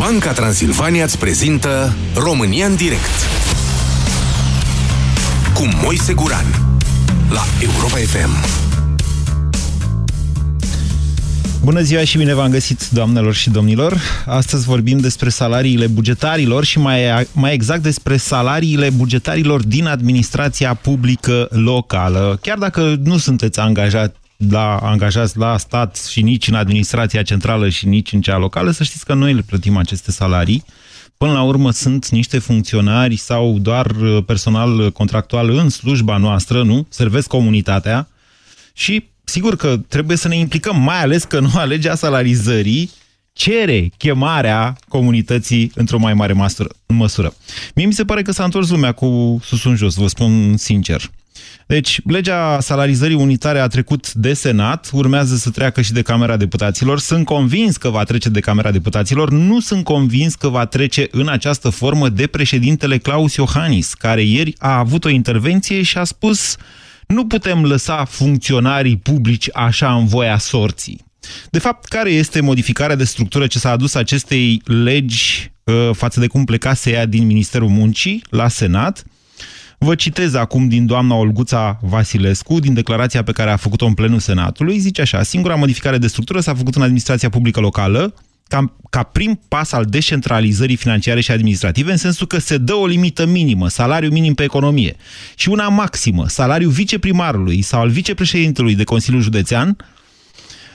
Banca Transilvania îți prezintă România în direct cu Moise Guran la Europa FM. Bună ziua și bine v-am găsit, doamnelor și domnilor. Astăzi vorbim despre salariile bugetarilor și mai, mai exact despre salariile bugetarilor din administrația publică locală. Chiar dacă nu sunteți angajat la, angajați la stat și nici în administrația centrală și nici în cea locală, să știți că noi le plătim aceste salarii. Până la urmă sunt niște funcționari sau doar uh, personal contractual în slujba noastră, nu? Servesc comunitatea și sigur că trebuie să ne implicăm, mai ales că noua legea salarizării cere chemarea comunității într-o mai mare măsură. Mie mi se pare că s-a întors lumea cu sus în jos, vă spun sincer. Deci, legea salarizării unitare a trecut de Senat, urmează să treacă și de Camera Deputaților. Sunt convins că va trece de Camera Deputaților, nu sunt convins că va trece în această formă de președintele Claus Iohannis, care ieri a avut o intervenție și a spus nu putem lăsa funcționarii publici așa în voia sorții. De fapt, care este modificarea de structură ce s-a adus acestei legi uh, față de cum plecase ea din Ministerul Muncii la Senat? Vă citez acum din doamna Olguța Vasilescu, din declarația pe care a făcut-o în plenul Senatului. Zice așa, singura modificare de structură s-a făcut în administrația publică locală, ca, ca prim pas al descentralizării financiare și administrative, în sensul că se dă o limită minimă, salariu minim pe economie, și una maximă, salariu viceprimarului sau al vicepreședintelui de Consiliul Județean,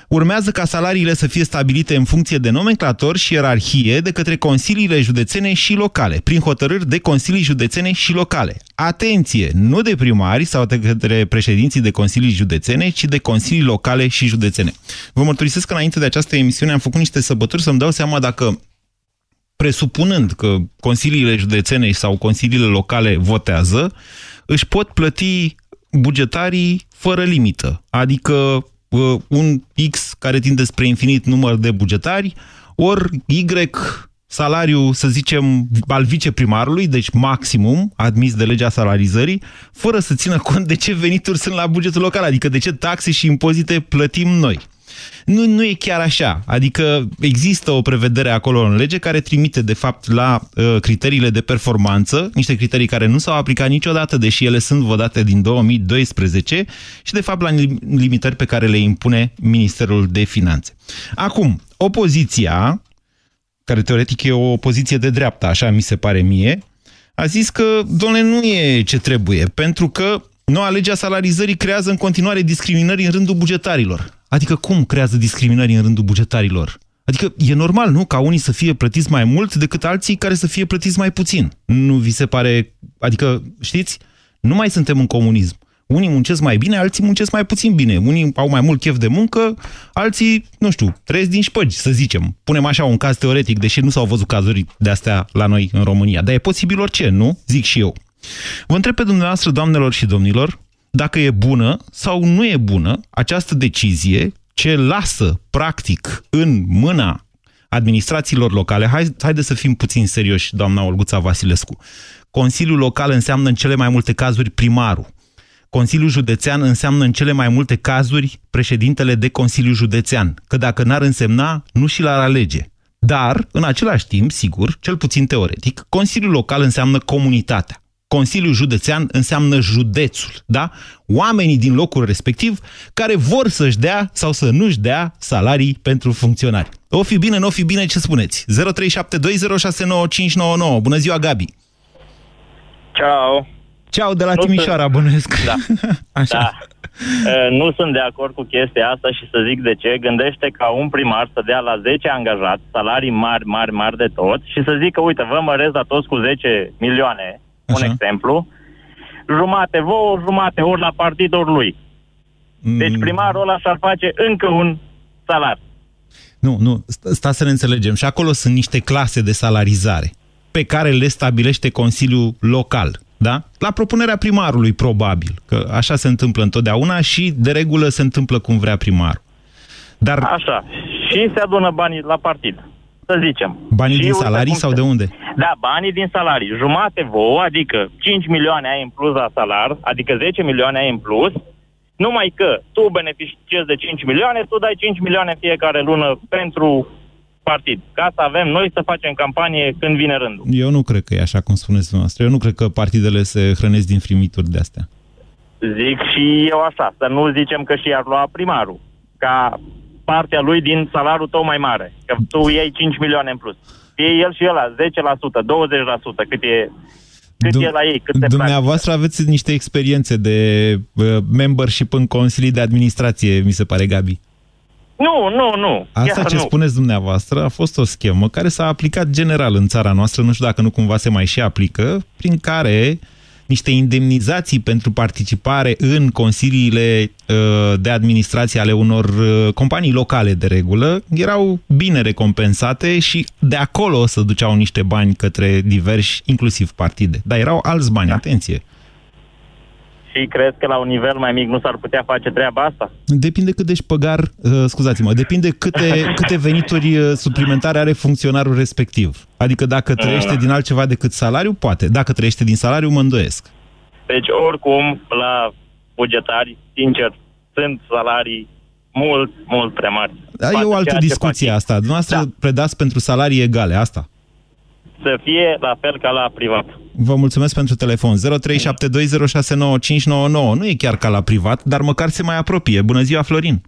Urmează ca salariile să fie stabilite în funcție de nomenclator și ierarhie de către consiliile județene și locale, prin hotărâri de consilii județene și locale. Atenție! Nu de primari sau de către președinții de consilii județene, ci de consilii locale și județene. Vă mărturisesc că înainte de această emisiune am făcut niște săbături să-mi dau seama dacă presupunând că consiliile județene sau consiliile locale votează, își pot plăti bugetarii fără limită. Adică uh, un X care tinde spre infinit număr de bugetari, ori Y salariu, să zicem, al viceprimarului, deci maximum, admis de legea salarizării, fără să țină cont de ce venituri sunt la bugetul local, adică de ce taxe și impozite plătim noi. Nu, nu e chiar așa. Adică există o prevedere acolo în lege care trimite, de fapt, la uh, criteriile de performanță, niște criterii care nu s-au aplicat niciodată, deși ele sunt vădate din 2012 și, de fapt, la limitări pe care le impune Ministerul de Finanțe. Acum, opoziția, care teoretic e o opoziție de dreapta, așa mi se pare mie, a zis că, doamne, nu e ce trebuie, pentru că noua lege a salarizării creează în continuare discriminări în rândul bugetarilor. Adică cum creează discriminări în rândul bugetarilor? Adică e normal, nu? Ca unii să fie plătiți mai mult decât alții care să fie plătiți mai puțin. Nu vi se pare... Adică, știți, nu mai suntem în comunism. Unii muncesc mai bine, alții muncesc mai puțin bine. Unii au mai mult chef de muncă, alții, nu știu, trăiesc din șpăgi, să zicem. Punem așa un caz teoretic, deși nu s-au văzut cazuri de astea la noi în România. Dar e posibil orice, nu? Zic și eu. Vă întreb pe dumneavoastră, doamnelor și domnilor, dacă e bună sau nu e bună această decizie ce lasă, practic, în mâna administrațiilor locale. Hai, haide să fim puțin serioși, doamna Olguța Vasilescu. Consiliul local înseamnă în cele mai multe cazuri primarul. Consiliul Județean înseamnă în cele mai multe cazuri președintele de Consiliu Județean, că dacă n-ar însemna, nu și l-ar alege. Dar, în același timp, sigur, cel puțin teoretic, Consiliul Local înseamnă comunitatea. Consiliul Județean înseamnă județul, da? Oamenii din locul respectiv care vor să-și dea sau să nu-și dea salarii pentru funcționari. O fi bine, nu o fi bine, ce spuneți? 0372069599. Bună ziua, Gabi! Ciao! Ceau de la nu Timișoara, sunt... bănuiesc. Da. Așa. da. Nu sunt de acord cu chestia asta și să zic de ce. Gândește ca un primar să dea la 10 angajați salarii mari, mari, mari de tot și să zică, uite, vă măresc la toți cu 10 milioane, Așa. un exemplu, jumate vouă, jumate ori la partidul lui. Mm. Deci primarul ăla și-ar face încă un salar. Nu, nu, sta să ne înțelegem. Și acolo sunt niște clase de salarizare pe care le stabilește Consiliul Local. Da? La propunerea primarului, probabil, că așa se întâmplă întotdeauna și de regulă se întâmplă cum vrea primarul. Dar... Așa. Și se adună banii la partid, să zicem. Banii și din salarii sau de unde? Da, banii din salarii. Jumate vouă, adică 5 milioane ai în plus la salar, adică 10 milioane ai în plus, numai că tu beneficiezi de 5 milioane, tu dai 5 milioane fiecare lună pentru partid. Ca să avem noi să facem campanie când vine rândul. Eu nu cred că e așa cum spuneți dumneavoastră. Eu nu cred că partidele se hrănesc din frimituri de astea. Zic și eu așa, să nu zicem că și ar lua primarul, ca partea lui din salariul tău mai mare, că tu iei 5 milioane în plus. Fie el și ăla, 10%, 20%, cât e, cât Dum- e la ei, cât se Dumneavoastră aveți niște experiențe de uh, membership în consilii de administrație, mi se pare, Gabi. Nu, nu, nu. Asta chiar ce nu. spuneți dumneavoastră a fost o schemă care s-a aplicat general în țara noastră, nu știu dacă nu cumva se mai și aplică, prin care niște indemnizații pentru participare în consiliile uh, de administrație ale unor uh, companii locale de regulă erau bine recompensate și de acolo se duceau niște bani către diversi, inclusiv partide. Dar erau alți bani, atenție. Și crezi că la un nivel mai mic nu s-ar putea face treaba asta? Depinde cât de șpăgar, uh, scuzați-mă, depinde câte, câte venituri uh, suplimentare are funcționarul respectiv. Adică dacă trăiește din altceva decât salariu, poate. Dacă trăiește din salariu, mă îndoiesc. Deci, oricum, la bugetari, sincer, sunt salarii mult, mult prea mari. Dar Față e o altă ceea ce discuție fac ei. asta. Dumneavoastră Da. predați pentru salarii egale, asta. Să fie la fel ca la privat. Vă mulțumesc pentru telefon. 0372069599. Nu e chiar ca la privat, dar măcar se mai apropie. Bună ziua, Florin!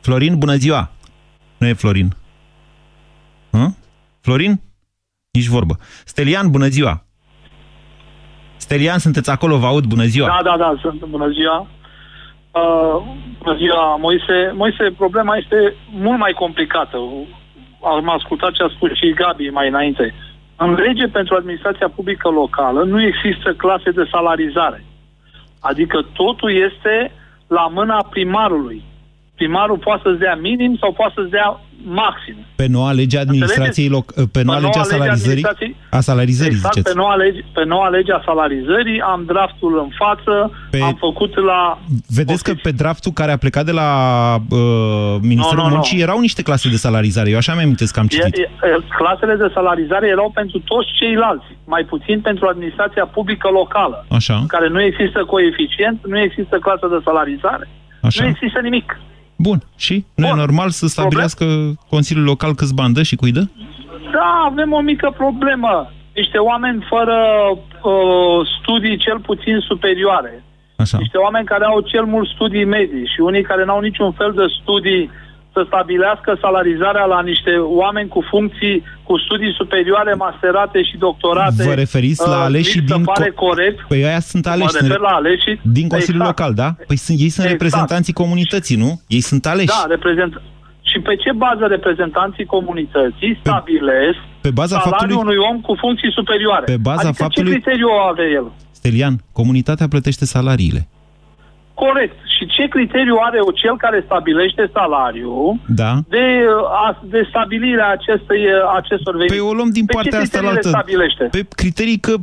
Florin, bună ziua! Nu e Florin. Hă? Florin? Nici vorbă. Stelian, bună ziua! Stelian, sunteți acolo, vă aud, bună ziua! Da, da, da, sunt. Bună ziua. Uh, bună ziua, Moise. Moise, problema este mult mai complicată. Am ascultat ce a spus și Gabi mai înainte. În lege pentru administrația publică locală nu există clase de salarizare. Adică totul este la mâna primarului. Primarul poate să-ți dea minim sau poate să-ți dea maxim. Pe noua lege a administrației loc... Pe noua lege a lege salarizării? administrației- A salarizării, Exact, ziceți. pe noua, lege, pe noua lege a salarizării am draftul în față, Pe- am făcut la... Vedeți că Poftiți. pe draftul care a plecat de la uh, Ministerul Nu, nu, nu. Muncii erau niște clase de salarizare. Eu așa mi-am amintesc că am E, citit. e, e, clasele de salarizare erau pentru toți ceilalți, mai puțin pentru administrația publică locală, Așa, în care nu există coeficient, nu există clasă de salarizare, așa. nu există nimic. Bun. Și? Nu e Bun. normal să stabilească Consiliul Local câți bani dă și cui dă? Da, avem o mică problemă. Niște oameni fără uh, studii cel puțin superioare. Așa. Niște oameni care au cel mult studii medii și unii care n-au niciun fel de studii să stabilească salarizarea la niște oameni cu funcții, cu studii superioare, masterate și doctorate. Vă referiți la Uh, aleșii mi se din pare co- corect. Păi aia sunt Mă aleși refer sunt la aleșii. din Consiliul Exact. Local, da? Păi sunt, ei sunt Exact. reprezentanții comunității, nu? Ei sunt aleși. Da, reprezent... Și pe ce bază reprezentanții comunității stabilesc Pe baza salariul faptului... unui om cu funcții superioare? Pe baza adică faptului- ce criteriu are el? Stelian, comunitatea plătește salariile. Corect. Și ce criteriu are cel care stabilește salariul Da? de, uh, a, de stabilirea acestei, uh, acestor venituri? Păi o luăm din pe partea ce asta la criterii le altă. stabilește? Pe criterii că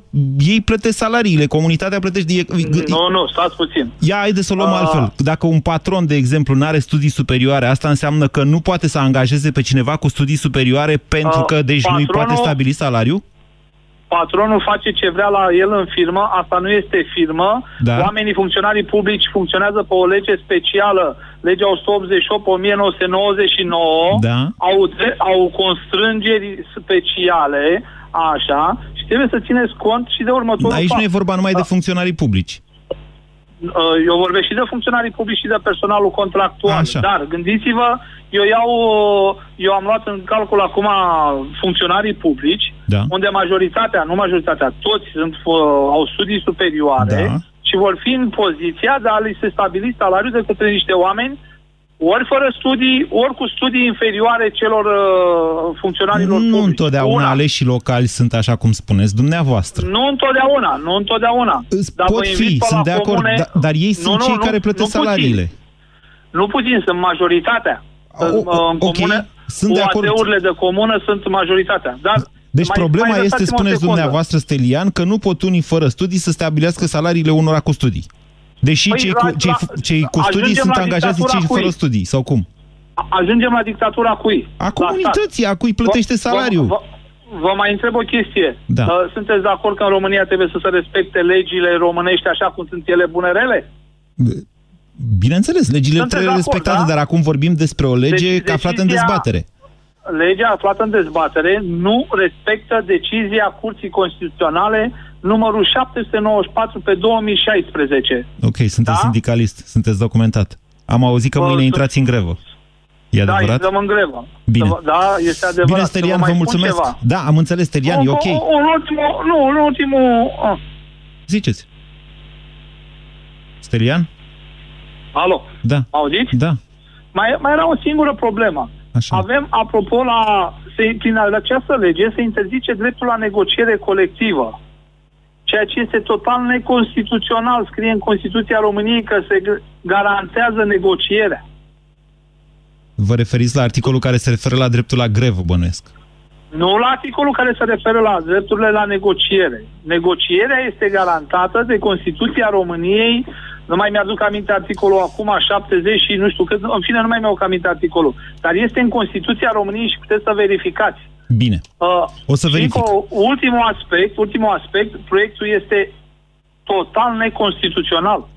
ei plătesc salariile, comunitatea plătește... e- Nu, nu, stați puțin. Ia, haideți să o luăm Ah. altfel. Dacă un patron, de exemplu, nu are studii superioare, asta înseamnă că nu poate să angajeze pe cineva cu studii superioare pentru Ah, că deci nu-i patronul- poate stabili salariul? Patronul face ce vrea la el în firmă, asta nu este firmă. Da. Oamenii funcționarii publici funcționează pe o lege specială, legea 188-1999. Da. Au, dre- au constrângeri speciale, așa, și trebuie să țineți cont și de următorul Aici fapt. nu e vorba numai de Da. funcționarii publici. Uh, Eu vorbesc și de funcționarii publici și de personalul contractual. Așa. Dar gândiți-vă, eu iau, uh, eu am luat în calcul acum funcționarii publici, Da. unde majoritatea, nu majoritatea, toți sunt, uh, au studii superioare Da. și vor fi în poziția de a li se stabili salariul de către niște oameni ori fără studii, ori cu studii inferioare celor uh, funcționarilor Nu publici. întotdeauna Una. aleșii locali sunt așa cum spuneți dumneavoastră. Nu întotdeauna, nu întotdeauna. Îți Dar Pot vă invit fi, pe sunt la de acord, comune- da- dar ei sunt Nu, nu, cei nu, care plătesc nu puțin. salariile. Nu puțin, sunt majoritatea. O- În o- ok, comune, sunt de acord. UAT-urile de comună sunt majoritatea. Dar Deci mai- problema mai este, lăsați-mă o spuneți secundă. dumneavoastră, Stelian, că nu pot unii fără studii să stabilească salariile unora cu studii. Deși Păi, cei, la- cu, cei, la- cei cu studii ajungem sunt la angajați dictatura cei cui? fără studii, sau cum? A- Ajungem la dictatura cui? A La comunității, a cui stat. plătește Vă- salariul. Vă, vă, vă mai întreb o chestie. Da. Uh, Sunteți de acord că în România trebuie să se respecte legile românești așa cum sunt ele bunerele? Bineînțeles, legile Sunteți trebuie de acord, respectate, da? dar acum vorbim despre o lege Deci, aflată în decizia- dezbatere. Legea aflată în dezbatere nu respectă decizia Curții Constituționale numărul 794 pe 2016. Ok, sunteți da? sindicalist, sunteți documentat. Am auzit că mâine intrați în grevă. E da, adevărat? intrăm în grevă. Bine. Da, este adevărat. Bine, Stelian, vă mulțumesc. Ceva. Da, am înțeles, Stelian, un, e ok. Un, un ultimul, nu, un ultimul... Ah. Ziceți. Stelian? Alo? Da. Auziți? Da. Mai, mai era o singură problemă. Așa. Avem, apropo, la, se, prin această lege se interzice dreptul la negociere colectivă. Ceea ce este total neconstituțional. Scrie în Constituția României că se garantează negocierea. Vă referiți la articolul care se referă la dreptul la grevă, bănuiesc. Nu la articolul care se referă la drepturile la negociere. Negocierea este garantată de Constituția României nu mai mi-aduc aminte articolul acum, 70 și nu știu cât, în fine nu mai mi-au aminte articolul. Dar este în Constituția României și puteți să verificați. Bine. Uh, o să verific. Și ultimul aspect, ultimul aspect, proiectul este total neconstituțional.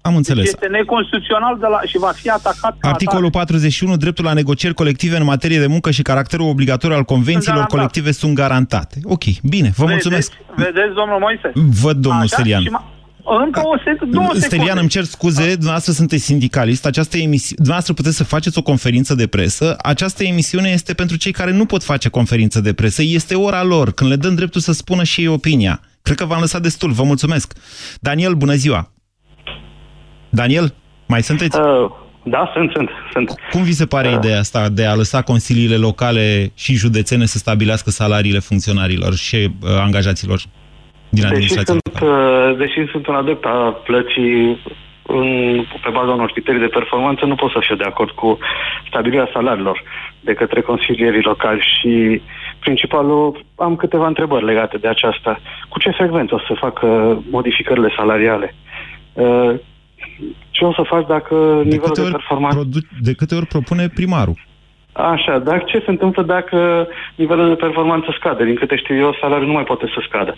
Am înțeles. Deci este neconstituțional de la, și va fi atacat. Articolul 41, dreptul la negocieri colective în materie de muncă și caracterul obligatoriu al convențiilor colective sunt garantate. Ok, bine, vă vedeți, mulțumesc. Vedeți, domnul Moise? Văd, domnul Așa, Stelian. Încă o sec, două Stelian, îmi cer scuze, dumneavoastră sunteți sindicalist, această emisiune, dumneavoastră puteți să faceți o conferință de presă, această emisiune este pentru cei care nu pot face conferință de presă, este ora lor, când le dăm dreptul să spună și ei opinia. Cred că v-am lăsat destul, vă mulțumesc. Daniel, bună ziua! Daniel, mai sunteți? Uh, da, sunt, sunt, sunt. Cum vi se pare uh. ideea asta de a lăsa consiliile locale și județene să stabilească salariile funcționarilor și uh, angajaților? Din administrația deși sunt, uh, deși sunt un adept a plății în, pe baza unor criterii de performanță, nu pot să fiu de acord cu stabilirea salariilor de către consilierii locali și principalul, am câteva întrebări legate de aceasta. Cu ce frecvență o să facă modificările salariale? Uh, ce o să faci dacă de nivelul de performanță... De câte ori propune primarul? Așa, dar ce se întâmplă dacă nivelul de performanță scade? Din câte știu eu, salariul nu mai poate să scadă.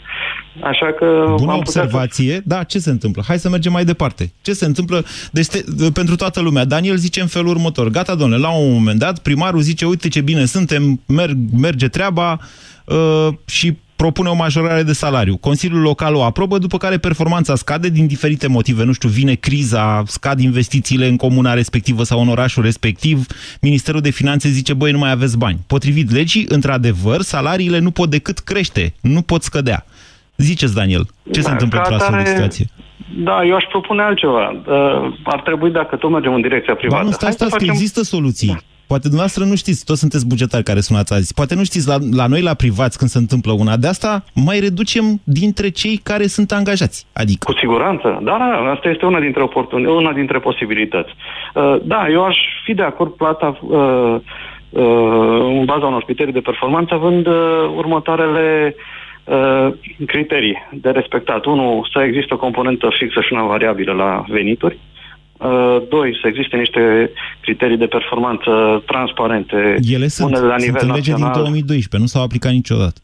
Așa că... Bună observație, să... da, ce se întâmplă? Hai să mergem mai departe. Ce se întâmplă? Deci, te, pentru toată lumea, Daniel zice în felul următor, gata, domnule, la un moment dat, primarul zice, uite ce bine suntem, merg, merge treaba uh, și propune o majorare de salariu. Consiliul Local o aprobă, după care performanța scade din diferite motive. Nu știu, vine criza, scad investițiile în comuna respectivă sau în orașul respectiv. Ministerul de Finanțe zice, băi, nu mai aveți bani. Potrivit legii, într-adevăr, salariile nu pot decât crește, nu pot scădea. Ziceți, Daniel, ce da, se întâmplă într-o astfel de situație? Da, eu aș propune altceva. Uh, ar trebui, dacă tot mergem în direcția privată... Ba nu, stai, stai, facem... că există soluții. Da. Poate dumneavoastră nu știți, toți sunteți bugetari care sunați azi. Poate nu știți, la, la noi, la privați, când se întâmplă una de asta, mai reducem dintre cei care sunt angajați. Adică. Cu siguranță. Da, da, asta este una dintre, oportuni, una dintre posibilități. Uh, da, eu aș fi de acord plata uh, uh, în baza unor criterii de performanță, având uh, următoarele uh, criterii de respectat. Unu, să există o componentă fixă și una variabilă la venituri. Uh, doi, să existe niște criterii de performanță transparente. Ele sunt, unele la nivel sunt în lege național. din 2012, nu s-au aplicat niciodată.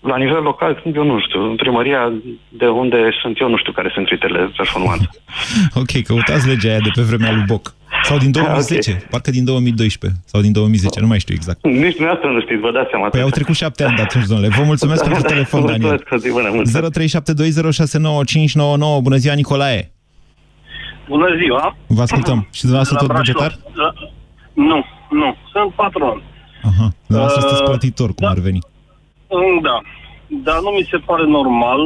La nivel local, eu nu știu. În primăria de unde sunt eu, nu știu care sunt criteriile de performanță. ok, căutați legea aia de pe vremea lui Boc. Sau din 2010, okay. parcă din 2012 sau din 2010, nu mai știu exact. Nici dumneavoastră nu știți, vă dați seama. Păi au trecut șapte ani de atunci, domnule. Vă mulțumesc pentru telefon, Daniel. 0372069599. Bună ziua, Nicolae. Bună ziua! Vă ascultăm. Și dumneavoastră tot bugetar? Nu, nu. Sunt patron. Aha. Dumneavoastră uh, sunteți plătitor, cum da. ar veni. Mm, da. Dar nu mi se pare normal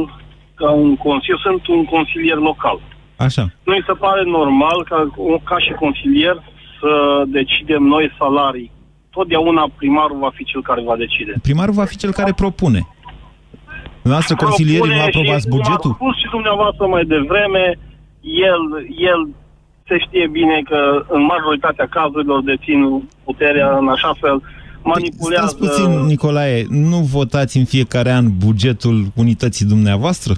ca un consilier, sunt un consilier local. Așa. Nu mi se pare normal ca, ca și consilier să decidem noi salarii. Totdeauna primarul va fi cel care va decide. Primarul va fi cel care propune. Dumneavoastră, consilierii, nu aprobați bugetul? Cum a spus și dumneavoastră mai devreme, el, el se știe bine că în majoritatea cazurilor dețin puterea în așa fel manipulează... Stați puțin, Nicolae, nu votați în fiecare an bugetul unității dumneavoastră?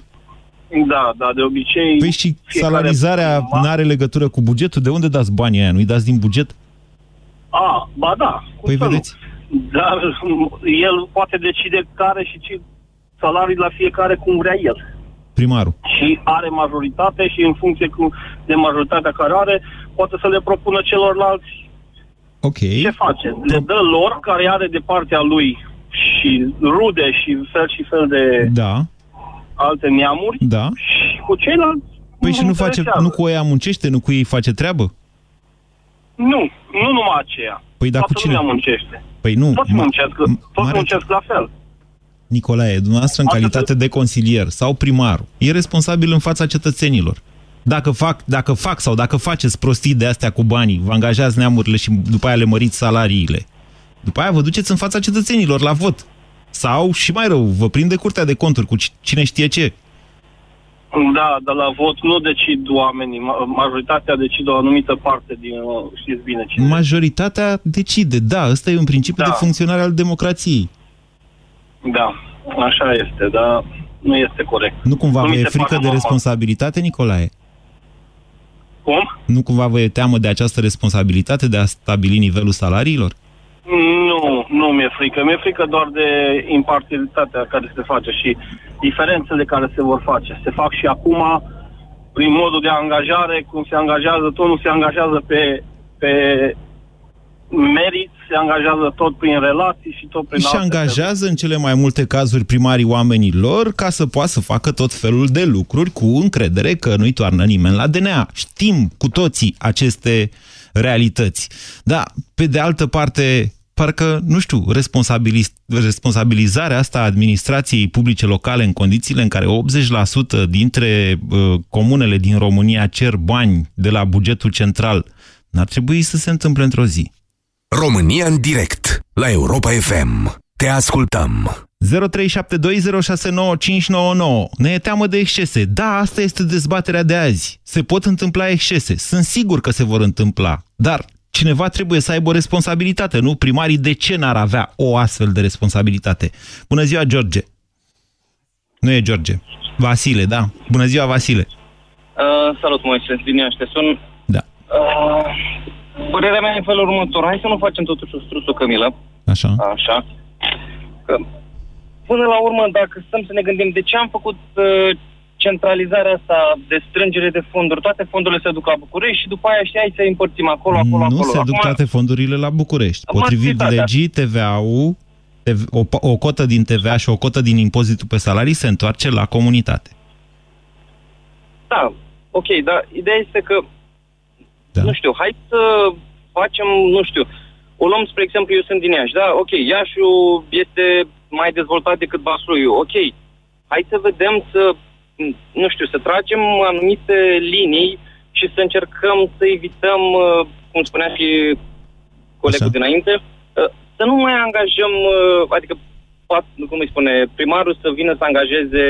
Da, da, de obicei... Păi și salarizarea nu are legătură cu bugetul? De unde dați banii aia? Nu-i dați din buget? A, ba da. Păi vedeți? Dar el poate decide care și ce salarii la fiecare cum vrea el primarul. Și are majoritate și în funcție cu, de majoritatea care are, poate să le propună celorlalți Ok. Ce face? Le dă lor care are de partea lui și rude și fel și fel de Da, alte neamuri da. și cu ceilalți Păi nu și nu face, interesează. nu cu ea muncește, nu cu ei face treabă? Nu, nu numai aceea. Păi da, Toată cu cine? lumea muncește. Păi nu. Toți ma- muncesc, m- toți mare- muncesc la fel. Nicolae, dumneavoastră în Asta calitate de consilier sau primar, e responsabil în fața cetățenilor. Dacă fac, dacă fac sau dacă faceți prostii de astea cu banii, vă angajați neamurile și după aia le măriți salariile, după aia vă duceți în fața cetățenilor la vot. Sau, și mai rău, vă prinde curtea de conturi cu ci- cine știe ce. Da, dar la vot nu decid oamenii. Ma- Majoritatea decid o anumită parte din... uh, Știți bine cine. Majoritatea decide, da, ăsta e un principiu Da. de funcționare al democrației. Da, așa este, dar nu este corect. Nu cumva Nu vă mi e se frică pare de normal. responsabilitate, Nicolae? Cum? Nu cumva vă e teamă de această responsabilitate de a stabili nivelul salariilor? Nu, nu mi-e frică. Mi-e frică doar de imparțialitatea care se face și diferențele care se vor face. Se fac și acum prin modul de angajare, cum se angajează, tot nu se angajează pe, pe merit, se angajează tot prin relații și tot prin și alte angajează în cele mai multe cazuri primarii oamenilor ca să poată să facă tot felul de lucruri cu încredere că nu-i toarnă nimeni la DNA. Știm cu toții aceste realități. Da, pe de altă parte, parcă, nu știu, responsabiliz- responsabilizarea asta a administrației publice locale în condițiile în care 80% dintre uh, comunele din România cer bani de la bugetul central, n-ar trebui să se întâmple într-o zi. România în direct la Europa FM. Te ascultăm. 0372069599. Ne e teamă de excese. Da, asta este dezbaterea de azi. Se pot întâmpla excese. Sunt sigur că se vor întâmpla. Dar cineva trebuie să aibă o responsabilitate, nu? Primarii de ce n-ar avea o astfel de responsabilitate? Bună ziua, George. Nu e George. Vasile, da. Bună ziua, Vasile. Uh, salut, Moise, din Iaște sunt. Da. Uh, părerea mea e în felul următor. Hai să nu facem totuși o strusul Cămilă. Așa. Așa. Că, până la urmă, dacă stăm să ne gândim de ce am făcut uh, centralizarea asta de strângere de fonduri, toate fondurile se duc la București și după aia, știi, hai să împărțim acolo, acolo, nu acolo. se duc Acum, toate fondurile la București. Acum Potrivit ați uitat, legii, TVA-ul, TV o, o cotă din TVA și o cotă din impozitul pe salarii se întoarce la comunitate. Da, ok, dar ideea este că Da. nu știu, hai să facem, nu știu, o luăm, spre exemplu, eu sunt din Iași, da, ok, Iașiul este mai dezvoltat decât Vaslui, ok, hai să vedem să, m, nu știu, să tragem anumite linii și să încercăm să evităm, uh, cum spunea și colegul Așa. dinainte, uh, să nu mai angajăm, uh, adică pat- cum îi spune, primarul să vină să angajeze,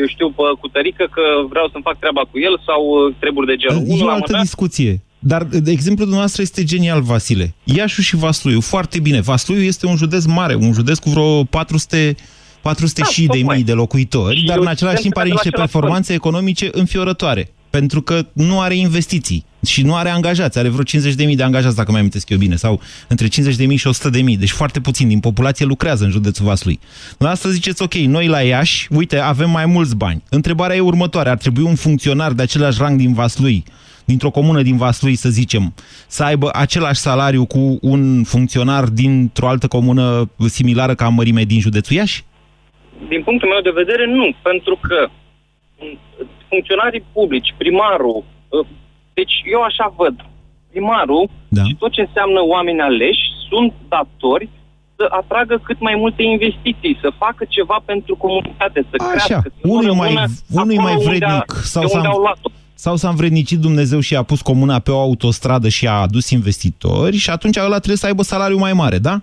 eu știu, pe cutărică că vreau să-mi fac treaba cu el sau uh, treburi de genul. E Unul o la altă mână, discuție. Dar de exemplul dumneavoastră este genial, Vasile. Iașu și Vasluiu, foarte bine. Vasluiu este un județ mare, un județ cu vreo 400, 400 Da, și de tocmai. mii de locuitori, Și dar eu în același sunt timp are de la niște același performanțe economice înfiorătoare. Pentru că nu are investiții și nu are angajați. Are vreo 50.000 de angajați, dacă mai amintesc eu bine, sau între 50.000 și 100.000. Deci foarte puțin din populație lucrează în județul Vaslui. La asta ziceți, ok, noi la Iași, uite, avem mai mulți bani. Întrebarea e următoare. Ar trebui un funcționar de același rang din Vaslui, dintr-o comună din Vaslui, să zicem, să aibă același salariu cu un funcționar dintr-o altă comună similară ca mărime din județul Iași? din punctul meu de vedere, nu, pentru că m, funcționarii publici, primarul, uh, deci eu așa văd, primarul Da. și tot ce înseamnă oameni aleși sunt datori să atragă cât mai multe investiții, să facă ceva pentru comunitate, să Așa, crească. să nu unul mai- rămână unul acolo mai unde a- vrednic sau de unde să am- au luat-o. Sau s-a învrednicit Dumnezeu și a pus comuna pe o autostradă și a adus investitori și atunci ăla trebuie să aibă salariu mai mare, da?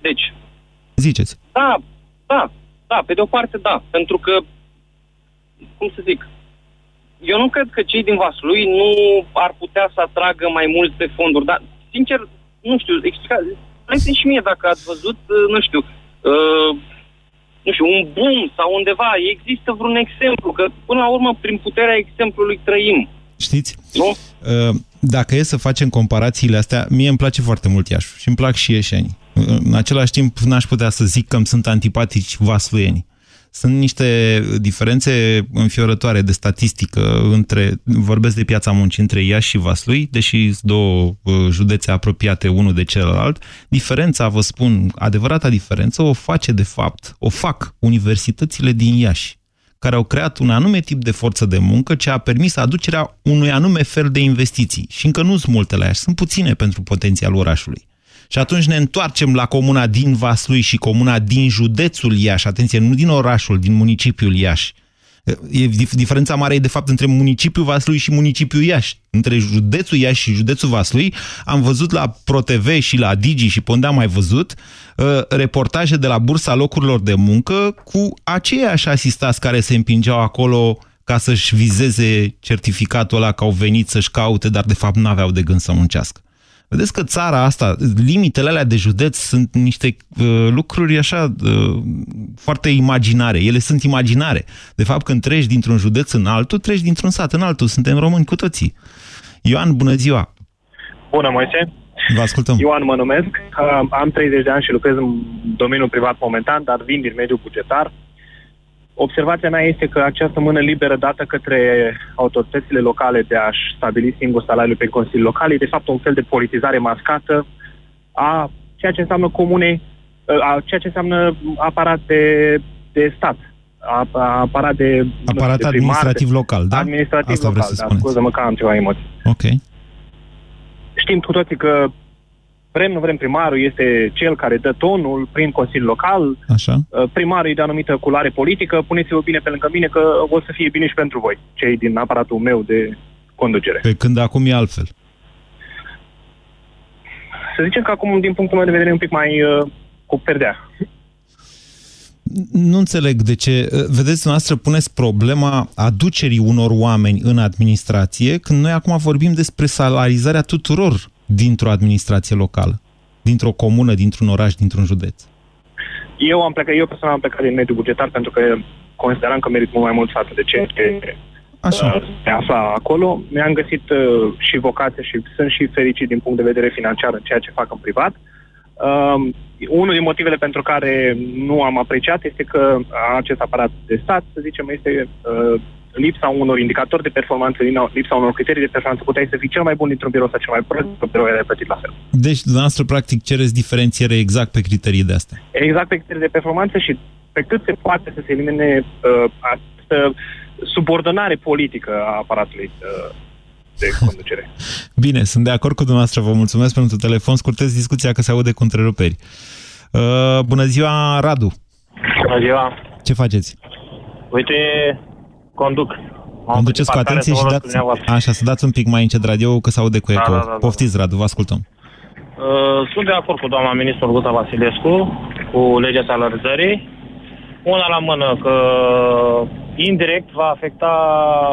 Deci, Ziceți. Da, da, da, pe de o parte da, pentru că, cum să zic, eu nu cred că cei din Vaslui nu ar putea să atragă mai multe fonduri, dar, sincer, nu știu, explica, spuneți și mie dacă ați văzut, uh, nu știu, uh, nu știu, un boom sau undeva, există vreun exemplu, că până la urmă, prin puterea exemplului trăim, Știți? nu? Uh, Dacă e să facem comparațiile astea, mie îmi place foarte mult Iașu și îmi plac și ieșenii. În același timp, n-aș putea să zic că îmi sunt antipatici vasluienii. Sunt niște diferențe înfiorătoare de statistică între, vorbesc de piața muncii, între Iași și Vaslui, deși sunt două uh, județe apropiate unul de celălalt. Diferența, vă spun, adevărata diferență o face de fapt, o fac universitățile din Iași care au creat un anume tip de forță de muncă ce a permis aducerea unui anume fel de investiții. Și încă nu sunt multe la Iași, sunt puține pentru potențialul orașului. Și atunci ne întoarcem la comuna din Vaslui și comuna din județul Iași, atenție, nu din orașul, din municipiul Iași. E, diferența mare e de fapt între municipiul Vaslui și municipiul Iași. Între județul Iași și județul Vaslui am văzut la ProTV și la Digi și pe unde am mai văzut uh, reportaje de la bursa locurilor de muncă cu aceiași asistați care se împingeau acolo ca să-și vizeze certificatul ăla că au venit să-și caute, dar de fapt nu aveau de gând să muncească. Vedeți că țara asta, limitele alea de județ sunt niște uh, lucruri așa uh, foarte imaginare. Ele sunt imaginare. De fapt, când treci dintr-un județ în altul, treci dintr-un sat în altul. Suntem români cu toții. Ioan, bună ziua! Bună, Moise! Vă ascultăm. Ioan mă numesc, uh, am 30 de ani și lucrez în domeniul privat momentan, dar vin din mediul bugetar. Observația mea este că această mână liberă dată către autoritățile locale de a-și stabili singur salariul pe Consiliul Local e de fapt un fel de politizare mascată a ceea ce înseamnă comune, a ceea ce înseamnă aparat de, de stat, a, a aparat de Aparat de administrativ primar, local, da? Administrativ Asta local, vreți să da, spuneți. scuză-mă că am ceva emoții. Ok. Știm cu toții că vrem, nu vrem, primarul este cel care dă tonul prin Consiliul Local, Așa. Uh, primarul e de anumită culoare politică, puneți-vă bine pe lângă mine că o să fie bine și pentru voi, cei din aparatul meu de conducere. Pe când acum e altfel. Să zicem că acum, din punctul meu de vedere, e un pic mai uh, cu perdea. Nu înțeleg de ce. Vedeți, noastră puneți problema aducerii unor oameni în administrație, când noi acum vorbim despre salarizarea tuturor dintr-o administrație locală, dintr-o comună, dintr-un oraș, dintr-un județ. Eu am plecat, eu personal am plecat din mediul bugetar pentru că consideram că merit mult mai mult față de ce Așa. uh, se afla acolo. Mi-am găsit uh, și vocație și sunt și fericit din punct de vedere financiar în ceea ce fac în privat. Uh, unul din motivele pentru care nu am apreciat este că acest aparat de stat, să zicem, este uh, lipsa unor indicatori de performanță, lipsa unor criterii de performanță. Puteai să fii cel mai bun dintr-un birou sau cel mai prost, că birou era plătit la fel. Deci, dumneavoastră, practic, cereți diferențiere exact pe criterii de astea. Exact pe criterii de performanță și pe cât se poate să se elimine uh, această subordonare politică a aparatului uh, de conducere. Bine, sunt de acord cu dumneavoastră. Vă mulțumesc pentru telefon. Scurtez discuția că se aude cu întreruperi. Uh, bună ziua, Radu. Bună ziua. Ce faceți? Uite, conduc. Am Conduceți cu partare atenție să și vorbesc dați, cu dumneavoastră. așa, să dați un pic mai încet radio că se aude cu Da, eco. da, da, da. Poftiți, Radu, vă ascultăm. Uh, Sunt de acord cu doamna ministru Guta Vasilescu cu legea salarizării. Una la mână că indirect va afecta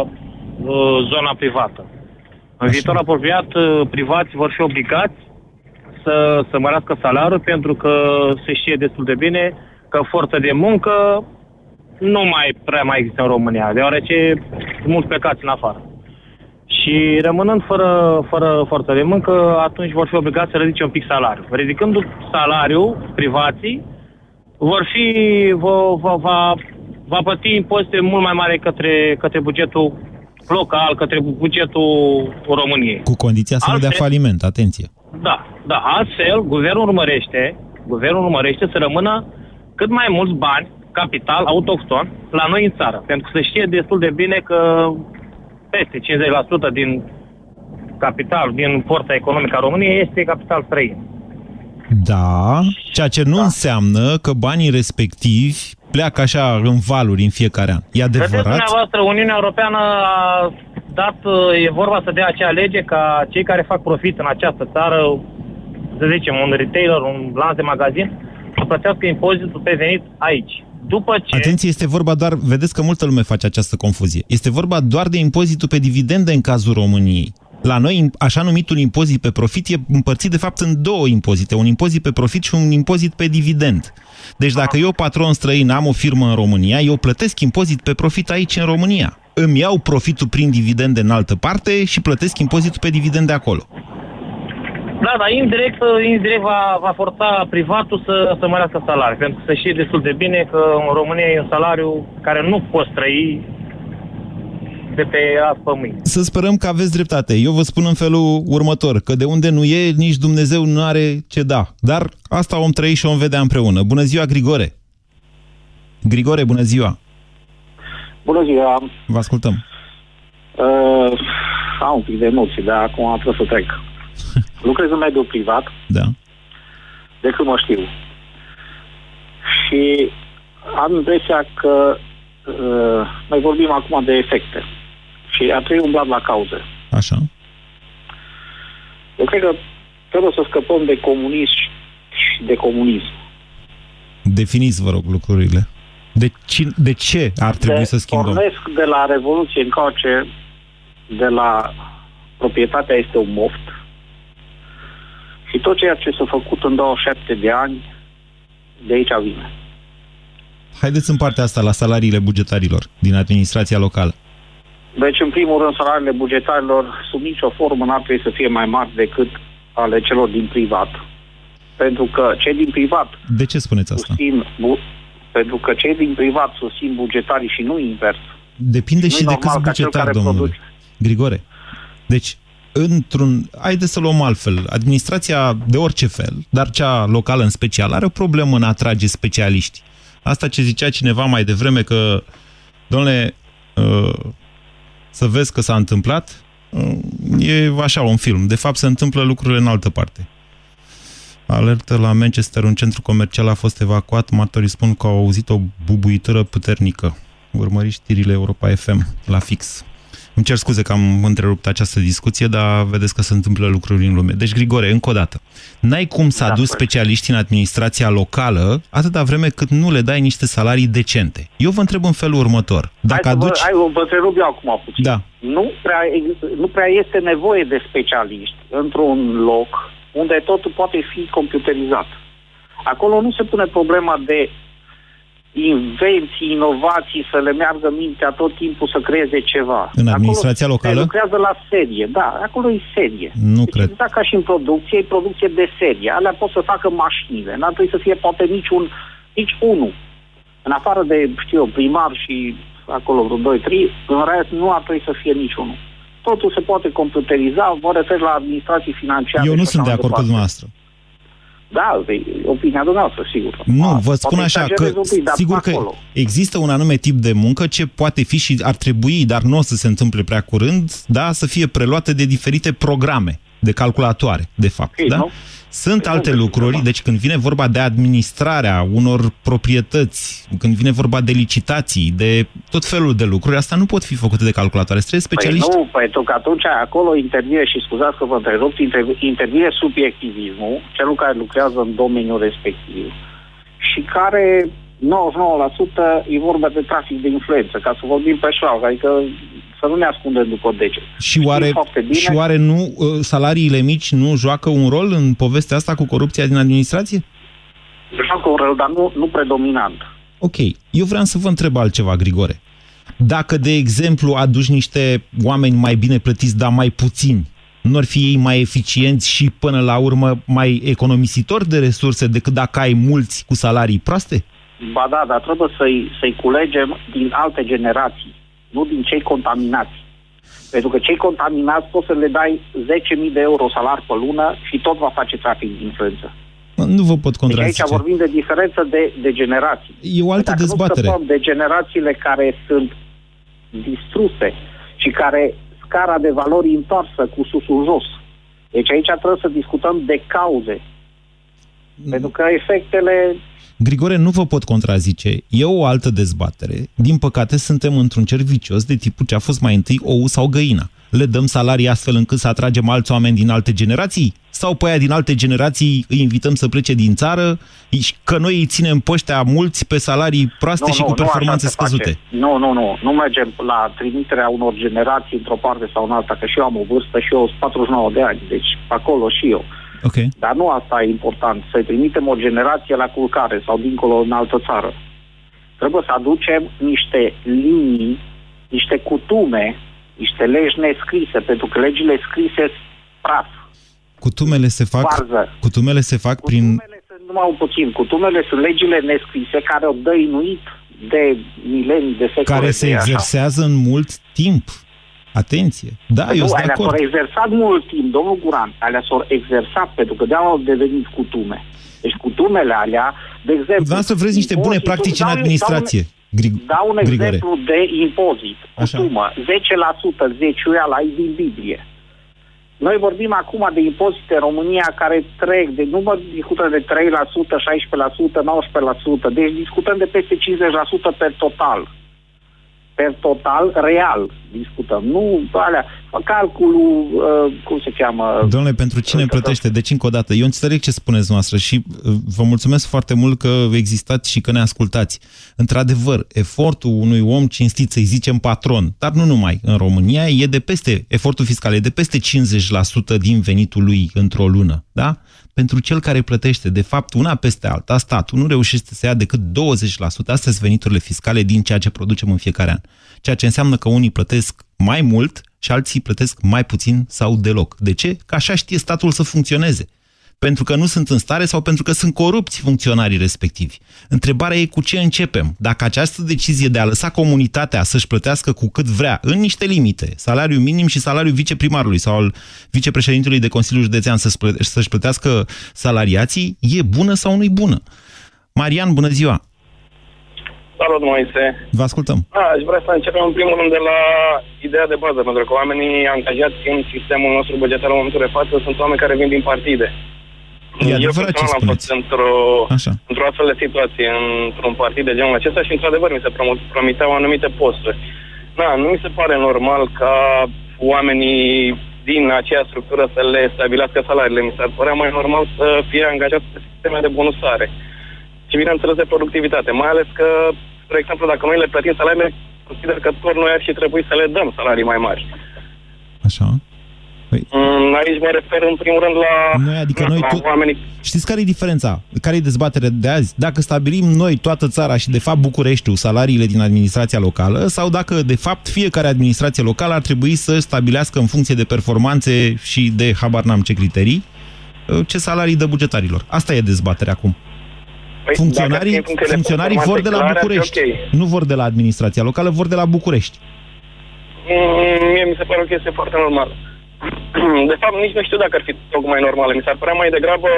uh, zona privată. În viitor apropiat, uh, privații vor fi obligați să, să mărească salariul pentru că se știe destul de bine că forță de muncă nu mai prea mai există în România, deoarece sunt mulți plecați în afară. Și rămânând fără, fără forță de muncă, atunci vor fi obligați să ridice un pic salariul. Ridicând salariul, privații, vor fi, va, va, va, va plăti impozite mult mai mari către, către bugetul local, către bugetul României. Cu condiția să nu dea Altfel- faliment, atenție. Da, da. Astfel, guvernul urmărește, guvernul urmărește să rămână cât mai mulți bani, capital, autohton, la noi în țară. Pentru că se știe destul de bine că peste 50% din capital, din forța economică a României este capital străin. Da, ceea ce nu înseamnă că banii respectivi pleacă așa în valuri în fiecare an. E Vedeți, adevărat? dumneavoastră, Uniunea Europeană a dat, e vorba să dea acea lege ca cei care fac profit în această țară, să zicem, un retailer, un lanț de magazin, să plătească impozitul pe venit aici. După ce... Atenție, este vorba doar, vedeți că multă lume face această confuzie. Este vorba doar de impozitul pe dividende în cazul României. La noi, așa numitul impozit pe profit e împărțit de fapt în două impozite, un impozit pe profit și un impozit pe dividend. Deci dacă eu, patron străin, am o firmă în România, eu plătesc impozit pe profit aici în România. Îmi iau profitul prin dividende în altă parte și plătesc impozitul pe dividende acolo. Da, dar indirect, indirect va, va forța privatul să, să mărească salariul. Pentru că se știe destul de bine că în România e un salariu care nu poți trăi de pe azi pe mâine. Să sperăm că aveți dreptate. Eu vă spun în felul următor, că de unde nu e, nici Dumnezeu nu are ce da. Dar asta om trăi și om vedea împreună. Bună ziua, Grigore! Grigore, bună ziua! Bună ziua! Vă ascultăm. Uh, am un pic de emoții, dar acum trebuie să trec. Lucrez în mediul privat. Da. De când mă știu. Și am impresia că uh, noi vorbim acum de efecte. Și a trebui umblat la cauze. Așa. Eu cred că trebuie să scăpăm de comunism și de comunism. Definiți, vă rog, lucrurile. De, cine, de ce ar trebui de, să schimbăm? Pornesc de la Revoluție încoace, de la proprietatea este un moft, și tot ceea ce s-a făcut în 27 de ani, de aici vine. Haideți în partea asta la salariile bugetarilor din administrația locală. Deci, în primul rând, salariile bugetarilor, sub nicio formă, n-ar trebui să fie mai mari decât ale celor din privat. Pentru că cei din privat... De ce spuneți asta? Susțin, bu- pentru că cei din privat susțin bugetarii și nu invers. Depinde și, Nu-i de normal câți ca cel bugetari, care domnule. produce. Grigore. Deci, într-un... Haideți să luăm altfel. Administrația de orice fel, dar cea locală în special, are o problemă în a atrage specialiști. Asta ce zicea cineva mai devreme că, domnule, uh, să vezi că s-a întâmplat, uh, e așa un film. De fapt, se întâmplă lucrurile în altă parte. Alertă la Manchester, un centru comercial a fost evacuat. Martorii spun că au auzit o bubuitură puternică. Urmăriți știrile Europa FM la fix. Îmi cer scuze că am întrerupt această discuție, dar vedeți că se întâmplă lucruri în lume. Deci, Grigore, încă o dată, n-ai cum să Da, aduci păi. specialiști în administrația locală atâta vreme cât nu le dai niște salarii decente. Eu vă întreb în felul următor. Dacă hai, să aduci... vă, hai, vă întrerup eu acum puțin. Da. Nu prea, ex- nu prea este nevoie de specialiști într-un loc unde totul poate fi computerizat. Acolo nu se pune problema de invenții, inovații, să le meargă mintea tot timpul să creeze ceva. În administrația acolo locală? Se lucrează la serie, da, acolo e serie. Nu deci cred. exact ca și în producție, e producție de serie. Alea pot să facă mașinile, n-ar trebui să fie poate niciun, nici unul. În afară de, știu eu, primar și acolo vreo 2, 3, în rest nu ar trebui să fie niciunul. Totul se poate computeriza, vă refer la administrații financiare. Eu nu și sunt de așa mai acord cu departe. dumneavoastră. Da, e opinia dumneavoastră, sigur. Nu, A, vă spun poate așa, că exagerez un pic, dar sigur că acolo. există un anume tip de muncă ce poate fi și ar trebui, dar nu o să se întâmple prea curând, da, să fie preluate de diferite programe de calculatoare, de fapt. Ok, da? nu? Sunt Păi alte nu, lucruri, da. deci când vine vorba de administrarea unor proprietăți, când vine vorba de licitații, de tot felul de lucruri, asta nu pot fi făcute de calculatoare, trebuie specialiști. Păi nu, pentru că atunci acolo intervine și scuzați că vă întrerup, interv- intervine subiectivismul, celul care lucrează în domeniul respectiv și care 99% e vorba de trafic de influență, ca să vorbim pe șoară, adică să nu ne ascundem după deget. Și oare, foarte bine. și oare nu uh, salariile mici nu joacă un rol în povestea asta cu corupția din administrație? Joacă un rol, dar nu, nu predominant. Ok, eu vreau să vă întreb altceva, Grigore. Dacă, de exemplu, aduci niște oameni mai bine plătiți, dar mai puțini, nu ar fi ei mai eficienți și, până la urmă, mai economisitori de resurse decât dacă ai mulți cu salarii proaste? Ba da, dar trebuie să-i, să-i culegem din alte generații, nu din cei contaminați. Pentru că cei contaminați poți să le dai 10.000 de euro salar pe lună și tot va face trafic de influență. Nu vă pot Deci contrazice. aici vorbim de diferență de, de generații. E o altă Dacă dezbatere. nu scăpăm de generațiile care sunt distruse și care scara de valori e întoarsă cu susul jos. Deci aici trebuie să discutăm de cauze. Pentru că efectele Grigore, nu vă pot contrazice. E o altă dezbatere. Din păcate, suntem într-un cer vicios de tipul ce a fost mai întâi ou sau găina. Le dăm salarii astfel încât să atragem alți oameni din alte generații? Sau pe aia din alte generații îi invităm să plece din țară și că noi îi ținem pe ăștia mulți pe salarii proaste și cu așa performanțe se face. scăzute? Nu, nu, nu. Nu mergem la trimiterea unor generații într-o parte sau în alta, că și eu am o vârstă și eu sunt 49 de ani, deci acolo și eu. Ok. Dar nu asta e important, să trimitem o generație la culcare sau dincolo în altă țară. Trebuie să aducem niște linii, niște cutume, niște legi nescrise, pentru că legile scrise sunt praf. Cutumele se fac, varză. cutumele se fac prin... Cutumele sunt numai un puțin. Cutumele sunt legile nescrise care au dăinuit de milenii, de secole. care se de așa. exersează în mult timp. Atenție. Da, eu nu, sunt de alea acord. s-au exersat mult timp, domnul Guran, alea s-au exersat, pentru că de-aia au devenit cutume. Deci cutumele alea, de exemplu... Dumneavoastră vreți niște bune impozitul- practici în dau un- administrație. Grig- Dau un Grigore. exemplu de impozit. Așa. Cutumă, 10% zeciuiala e din Biblie. Noi vorbim acum de impozite în România care trec, de, nu mă discutăm de 3%, 16%, 19%, deci discutăm de peste 50% per total. Per total, real discutăm. Nu alea, calculul, uh, cum se cheamă? Domnule, pentru cine plătește? Deci, încă o dată, eu înțeleg ce spuneți noastră și uh, vă mulțumesc foarte mult că existați și că ne ascultați. Într-adevăr, efortul unui om cinstit, să-i zicem patron, dar nu numai, în România, e de peste, efortul fiscal e de peste 50% din venitul lui într-o lună, da? Pentru cel care plătește, de fapt, una peste alta, statul nu reușește să ia decât 20%, astea sunt veniturile fiscale din ceea ce producem în fiecare an. Ceea ce înseamnă că unii plătesc mai mult și alții plătesc mai puțin sau deloc. De ce? Că așa știe statul să funcționeze. Pentru că nu sunt în stare sau pentru că sunt corupți funcționarii respectivi. Întrebarea e cu ce începem. Dacă această decizie de a lăsa comunitatea să-și plătească cu cât vrea, în niște limite, salariul minim și salariul viceprimarului sau al vicepreședintelui de Consiliu Județean să-și plă- să-și plătească salariații, e bună sau nu-i bună? Marian, bună ziua! Salut, Moise. Vă ascultăm. Da, aș vrea să începem în primul rând de la ideea de bază, pentru că oamenii angajați în sistemul nostru bugetar în momentul de față sunt oameni care vin din partide. E Eu adevărat ce personal am spuneți. fost într-o, Așa. într-o astfel de situație, într-un partid de genul acesta și, într-adevăr, mi se promo- promiteau anumite posturi. Da, nu mi se pare normal ca oamenii din aceea structură să le stabilească salariile. Mi s-ar părea mai normal să fie angajați pe sisteme de bonusare. Și, bineînțeles, de productivitate. Mai ales că, spre exemplu, dacă noi le plătim salariile, consider că tot noi ar fi trebuit să le dăm salarii mai mari. Așa. Mm, Aici mă refer, în primul rând, la, Noi, adică noi la tot- oamenii Știți care e diferența? Care e dezbaterea de azi? Dacă stabilim noi toată țara și, de fapt, Bucureștiul, salariile din administrația locală, sau dacă, de fapt, fiecare administrație locală ar trebui să stabilească în funcție de performanțe și de habar n-am ce criterii, ce salarii dă bugetarilor. Asta e dezbaterea acum. Păi, dacă ar fi Funcționarii, în funcție de funcționarii vor performanțe de la clare, ar fi București, ok. nu vor de la administrația locală, vor de la București. Mm, Mie mi se pare o chestie foarte normală. De fapt, nici nu știu dacă ar fi tocmai normală. Mi s-ar părea mai degrabă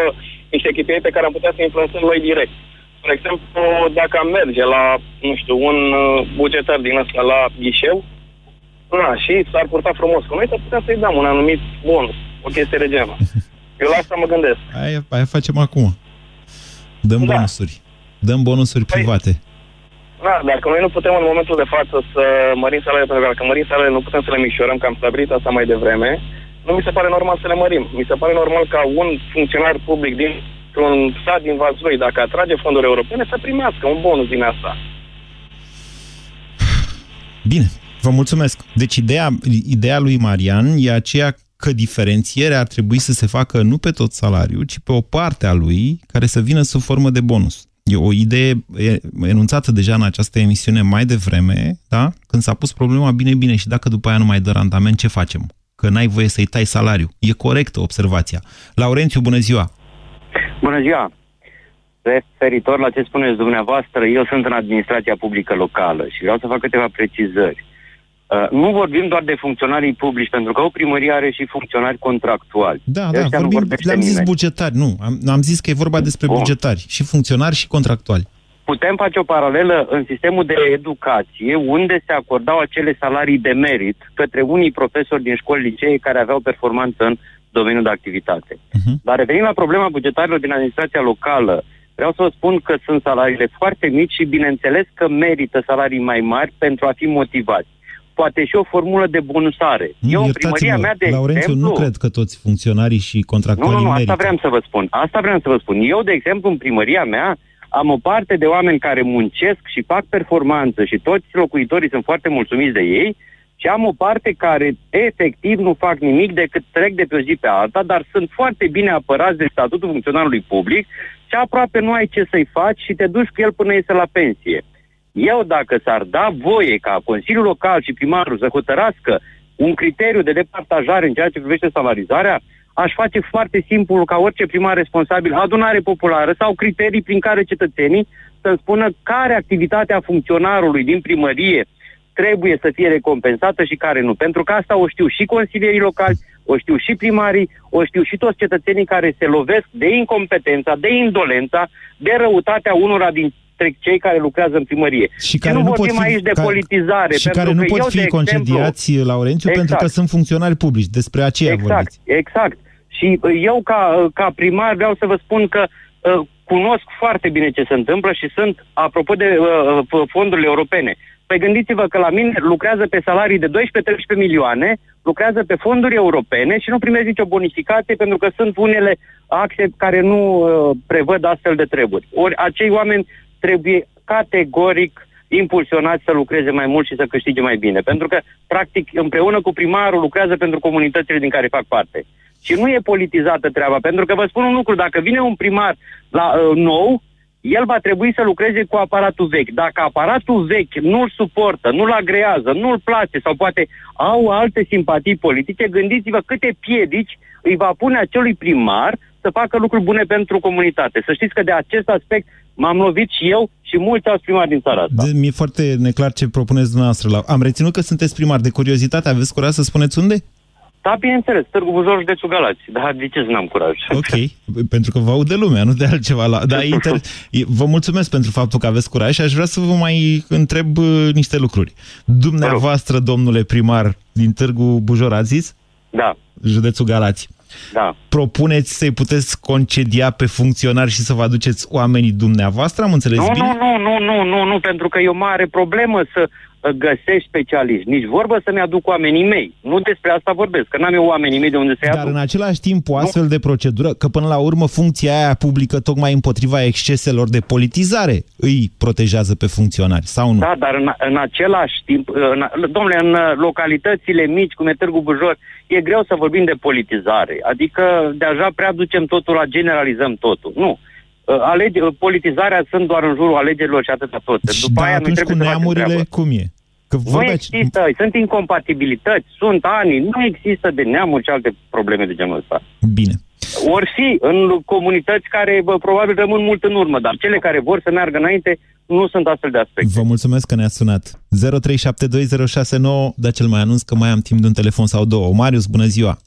niște KPI pe care am putea să influențăm noi direct. Spre exemplu, dacă am merge la, nu știu, un uh, bugetar din ăsta la ghișeu, na, și s-ar purta frumos cu noi, să putea să-i dăm un anumit bonus, o chestie de genul. Eu la asta mă gândesc. Aia, aia facem acum. Dăm Da. bonusuri. Dăm bonusuri private. Da, dacă noi nu putem în momentul de față să mărim salariile, pentru că dacă mărim salariile nu putem să le mișorăm, că am stabilit asta mai devreme, nu mi se pare normal să le mărim. Mi se pare normal ca un funcționar public dintr-un stat din Vaslui, dacă atrage fonduri europene, să primească un bonus din asta. Bine, vă mulțumesc. Deci ideea, ideea lui Marian e aceea că diferențierea ar trebui să se facă nu pe tot salariul, ci pe o parte a lui care să vină sub formă de bonus. E o idee e, enunțată deja în această emisiune mai devreme, da? când s-a pus problema, bine, bine, și dacă după aia nu mai dă randament, ce facem? Că n-ai voie să-i tai salariu. E corectă observația. Laurențiu, bună ziua! Bună ziua! Referitor la ce spuneți dumneavoastră, eu sunt în administrația publică locală și vreau să fac câteva precizări. Uh, nu vorbim doar de funcționarii publici, pentru că o primărie are și funcționari contractuali. Da, De da, ăștia nu vorbim, vorbește le-am zis nimeni. bugetari, nu. Am, am zis că e vorba despre Bun. bugetari, și funcționari și contractuali. Putem face o paralelă în sistemul de educație, unde se acordau acele salarii de merit către unii profesori din școli licee care aveau performanță în domeniul de activitate. Uh-huh. Dar revenind la problema bugetarilor din administrația locală, vreau să vă spun că sunt salariile foarte mici și bineînțeles că merită salarii mai mari pentru a fi motivați. Poate și o formulă de bonusare. Eu, în primăria Iertați-mă, mea, de Laurențiu, exemplu... nu cred că toți funcționarii și Nu, contractualii nu, nu, asta merită. vreau să vă spun. Asta vreau să vă spun. Eu, de exemplu, în primăria mea, am o parte de oameni care muncesc și fac performanță și toți locuitorii sunt foarte mulțumiți de ei și am o parte care efectiv nu fac nimic decât trec de pe o zi pe alta, dar sunt foarte bine apărați de statutul funcționarului public și aproape nu ai ce să-i faci și te duci cu el până iese la pensie. Eu, dacă s-ar da voie ca Consiliul Local și primarul să hotărască un criteriu de departajare în ceea ce privește salarizarea, aș face foarte simplu ca orice primar responsabil, adunare populară sau criterii prin care cetățenii să spună care activitatea funcționarului din primărie trebuie să fie recompensată și care nu. Pentru că asta o știu și consilierii locali, o știu și primarii, o știu și toți cetățenii care se lovesc de incompetența, de indolența, de răutatea unora dintre cei care lucrează în primărie. Și care nu, nu pot vorbim fi, aici de care, politizare. Și pentru care nu că pot eu, fi de concediați, exemplu, Laurențiu, exact, pentru că sunt funcționari publici. Despre aceea Exact, vorbiți. exact. Și uh, eu, ca, ca primar, vreau să vă spun că uh, cunosc foarte bine ce se întâmplă și sunt, apropo de uh, uh, fondurile europene, Păi gândiți-vă că la mine lucrează pe salarii de 12-13 milioane, lucrează pe fonduri europene și nu primesc nicio bonificație pentru că sunt unele axe care nu uh, prevăd astfel de treburi. Ori acei oameni trebuie categoric impulsionați să lucreze mai mult și să câștige mai bine. Pentru că, practic, împreună cu primarul lucrează pentru comunitățile din care fac parte. Și nu e politizată treaba, pentru că vă spun un lucru, dacă vine un primar la uh, nou, el va trebui să lucreze cu aparatul vechi. Dacă aparatul vechi nu-l suportă, nu-l agrează, nu-l place sau poate au alte simpatii politice, gândiți-vă câte piedici îi va pune acelui primar să facă lucruri bune pentru comunitate. Să știți că de acest aspect m-am lovit și eu și mulți alți primari din țara asta. Mi-e foarte neclar ce propuneți dumneavoastră. Am reținut că sunteți primar. De curiozitate, aveți curaj să spuneți unde? Da, bineînțeles, Târgu Buzor, județul Galați. Dar de ce să n-am curaj? Ok, pentru că vă aud de lumea, nu de altceva. La... Dar inter... vă mulțumesc pentru faptul că aveți curaj și aș vrea să vă mai întreb uh, niște lucruri. Dumneavoastră, domnule primar din Târgu Bujor, ați zis? Da. Județul Galați. Da. Propuneți să-i puteți concedia pe funcționari și să vă aduceți oamenii dumneavoastră? Am înțeles nu, bine? Nu, nu, nu, nu, nu, nu, pentru că e o mare problemă să găsești specialiști. Nici vorbă să-mi aduc oamenii mei. Nu despre asta vorbesc, că n-am eu oamenii mei de unde să-i Dar aduc. în același timp, o astfel nu? de procedură, că până la urmă funcția aia publică tocmai împotriva exceselor de politizare îi protejează pe funcționari, sau nu? Da, dar în, în același timp, în, domnule, în localitățile mici, cum e Târgu Bujor, e greu să vorbim de politizare. Adică deja prea ducem totul la generalizăm totul. Nu. Alege, politizarea sunt doar în jurul alegerilor și atâta tot. După da, aia atunci nu cu neamurile, cum e? Că nu există, sunt incompatibilități, sunt ani, nu există de neamuri și alte probleme de genul ăsta. Bine. Ori fi în comunități care bă, probabil rămân mult în urmă, dar cele care vor să meargă înainte nu sunt astfel de aspecte. Vă mulțumesc că ne-ați sunat. 03720695, dar cel mai anunț că mai am timp de un telefon sau două. Marius, bună ziua!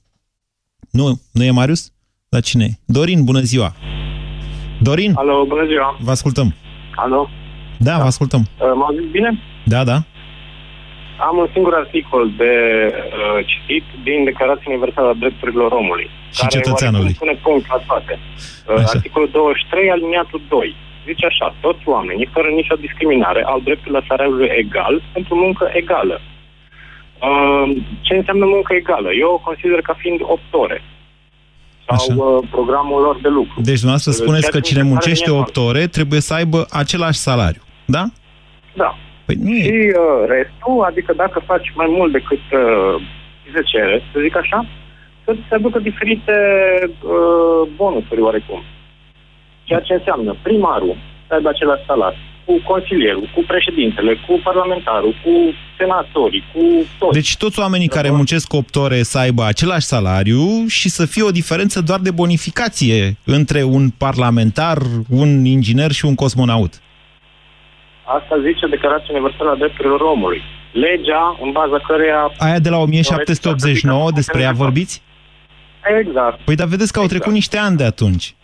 Nu, nu e Marius? Dar cine e? Dorin, bună ziua! Dorin? Alo, bună ziua! Vă ascultăm! Alo? Da, da. vă ascultăm! Uh, mă auziți bine? Da, da. Am un singur articol de uh, citit din Declarația Universală a Drepturilor Omului. Și care cetățeanului. pune punct la toate. Uh, articolul 23, aliniatul 2. Zice așa, toți oamenii, fără nicio discriminare, au dreptul la salariul egal pentru muncă egală. Uh, ce înseamnă muncă egală? Eu o consider ca fiind 8 ore sau uh, programul lor de lucru. Deci dumneavoastră spuneți că cine muncește 8 ore trebuie să aibă același salariu, da? Da. Păi nu și e. uh, restul, adică dacă faci mai mult decât uh, se cere, să zic așa, să se aducă diferite uh, bonusuri oarecum. Ceea ce înseamnă primarul să aibă același salariu, cu consilierul, cu președintele, cu parlamentarul, cu senatorii, cu toți. Deci toți oamenii care muncesc 8 ore să aibă același salariu și să fie o diferență doar de bonificație între un parlamentar, un inginer și un cosmonaut. Asta zice Declarația Universală a Drepturilor Omului. Legea în baza căreia... Aia de la 1789, despre ea vorbiți? Exact. Păi dar vedeți că au trecut niște ani de atunci.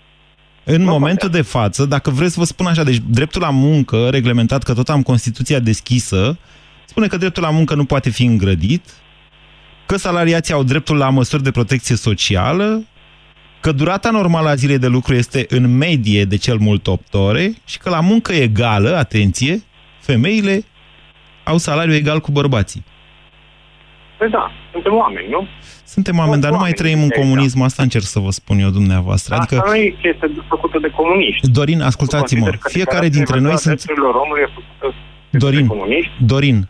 În nu momentul de față, dacă vreți să vă spun așa, deci dreptul la muncă, reglementat că tot am Constituția deschisă, spune că dreptul la muncă nu poate fi îngrădit, că salariații au dreptul la măsuri de protecție socială, că durata normală a zilei de lucru este în medie de cel mult 8 ore și că la muncă egală, atenție, femeile au salariu egal cu bărbații. Păi da, suntem oameni, nu? Suntem oameni, dar nu mai trăim în comunism, asta încerc să vă spun eu dumneavoastră. Adică... Asta nu e chestie făcută de comuniști. Dorin, ascultați-mă, fiecare dintre noi sunt... omului e făcută Dorin, de Dorin,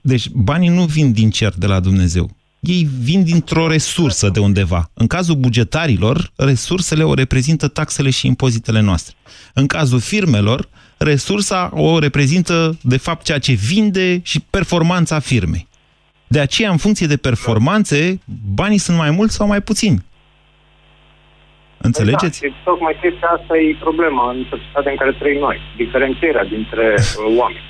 deci banii nu vin din cer de la Dumnezeu. Ei vin dintr-o resursă de undeva. În cazul bugetarilor, resursele o reprezintă taxele și impozitele noastre. În cazul firmelor, resursa o reprezintă, de fapt, ceea ce vinde și performanța firmei. De aceea, în funcție de performanțe, banii sunt mai mulți sau mai puțini. Înțelegeți? Da, și tocmai chestia asta e problema în societatea în care trăim noi. Diferențierea dintre uh, oameni.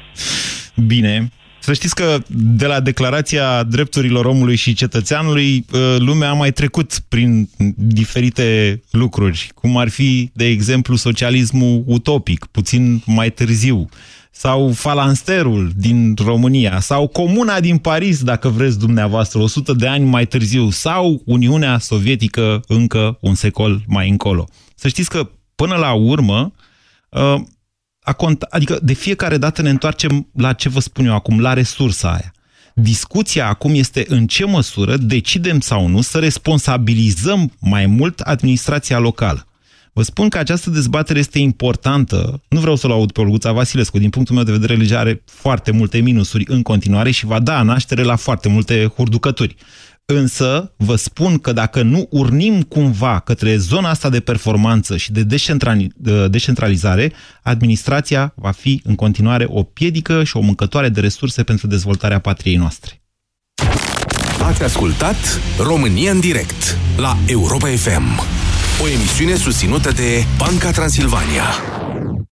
Bine. Să știți că de la Declarația Drepturilor Omului și Cetățeanului, uh, lumea a mai trecut prin diferite lucruri, cum ar fi, de exemplu, socialismul utopic, puțin mai târziu, sau falansterul din România, sau Comuna din Paris, dacă vreți dumneavoastră, 100 de ani mai târziu, sau Uniunea Sovietică încă un secol mai încolo. Să știți că, până la urmă, uh, a cont, adică de fiecare dată ne întoarcem la ce vă spun eu acum, la resursa aia. Discuția acum este în ce măsură decidem sau nu să responsabilizăm mai mult administrația locală. Vă spun că această dezbatere este importantă. Nu vreau să-l aud pe Olguța Vasilescu. Din punctul meu de vedere, legea are foarte multe minusuri în continuare și va da naștere la foarte multe hurducături. Însă, vă spun că dacă nu urnim cumva către zona asta de performanță și de descentralizare, administrația va fi în continuare o piedică și o mâncătoare de resurse pentru dezvoltarea patriei noastre. Ați ascultat România în direct la Europa FM, o emisiune susținută de Banca Transilvania.